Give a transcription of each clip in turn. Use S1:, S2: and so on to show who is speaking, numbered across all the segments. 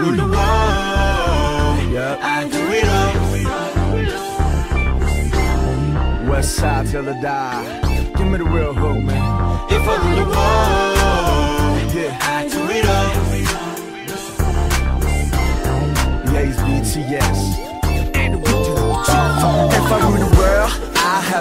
S1: rule the world, I do it all.
S2: West side till I die. Give me the real hook, man.
S1: If I rule the world,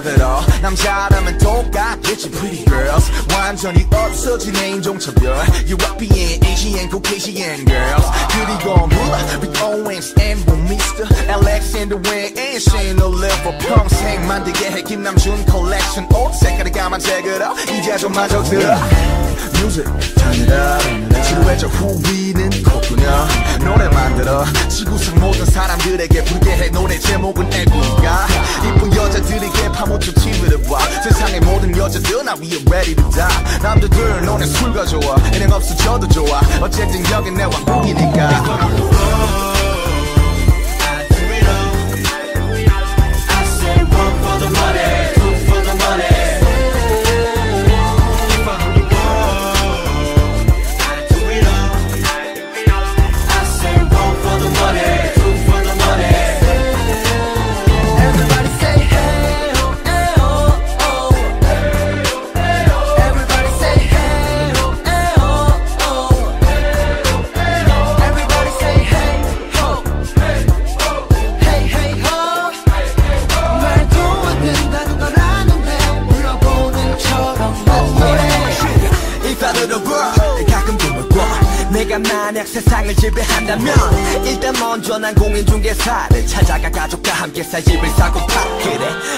S2: have all. 남자라면 똑같겠지, pretty girls. 완전히 없어진 인종차별. European, Asian, Caucasian girls. 그리고 물론 with Owens and with Mr. Alexander Wang and Shane Oliver. 평생 만들게 해 김남준 컬렉션. 옷 색깔이 까만 색으로 이제 좀 마저 들어. Music, turn it up. 지루해져 후위는 컸구나. 노래 만들어 지구상 모든 사람들에게 부르게 해 노래 제목은 애국가 나 위에 ready to die. 남자들 너네 술과 좋아 일행 없어져도 좋아. 어쨌든 여긴 내 왕국이니까
S3: 내가 만약 세상을 지배한다면 일단 먼저 난 공인중개사를 찾아가 가족과 함께 살 집을 사고 파. 그래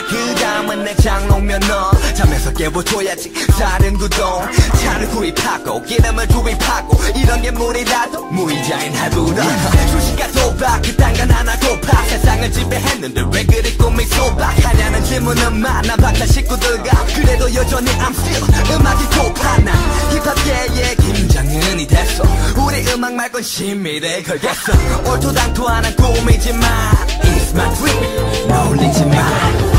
S3: 그 다음은 내 장롱면 너 잠에서 깨워줘야지. 다른 구동 차를 구입하고 기름을 구입하고 이런 게 무리라도 무이자인 하루라 수식과 도박 그딴 건 하나 고파 세상을 지배했는데 왜 그리 꿈이 소박하냐는 질문은 많아. 박사 식구들과 그래도 여전히 I'm still 음악이 고파 나 힙합계의 김 장은이 됐어. 우리 음악 말곤 신미래 걸겠어. 얼토당토하는 꿈이지만 It's my dream. 놀리지 마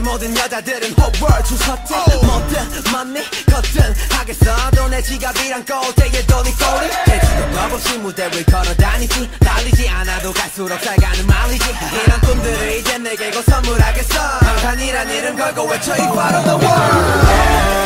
S3: 모든 여자들은 whole world 주섰지 뭐든 뭐니? 거든 하겠어도 내 지갑이랑 꼬대에 돈이 꼬리? 대충 겁 없이 무대를 걸어다니지. 달리지 않아도 갈수록 살가는 말이지. 이런 꿈들을 이제 내게 곧 선물하겠어. 방탄이란 이름 걸고 외쳐 이 of the world